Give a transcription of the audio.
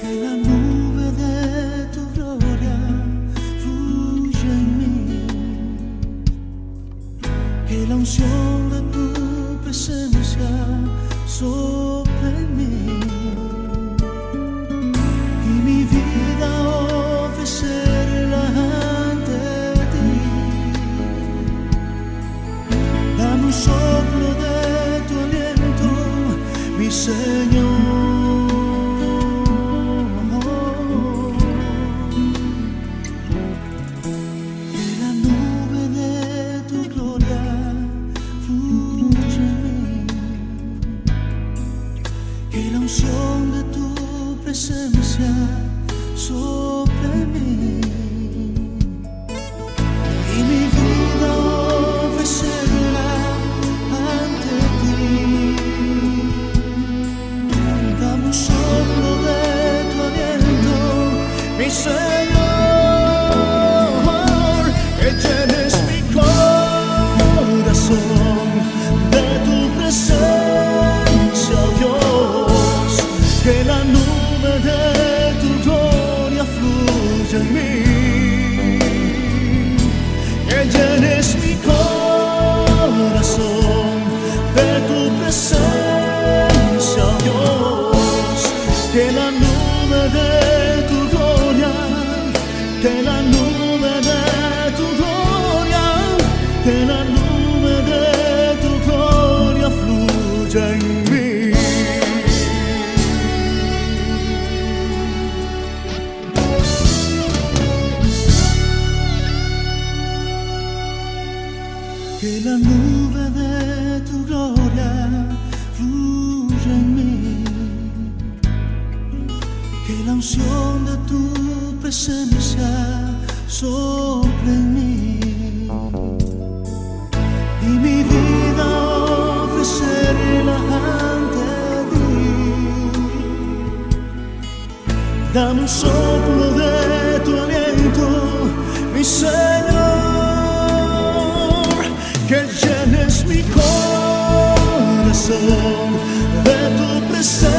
Que la nube de tu gloria fluye en mí, que la unción de tu presencia sopla en mí, y mi vida ofrece la ante ti. Dame un soplo de tu aliento, mi Señor. unción de tu presencia sobre mí. Y mi vida ofrecerla ante ti. Dame un soplo de tu aliento, mi ser. que la nube de tu gloria fluya en mí, que la unción de tu presencia sople en mí y mi vida ofrecerla ante ti. Dame un soplo de tu aliento, mi Señor. coração.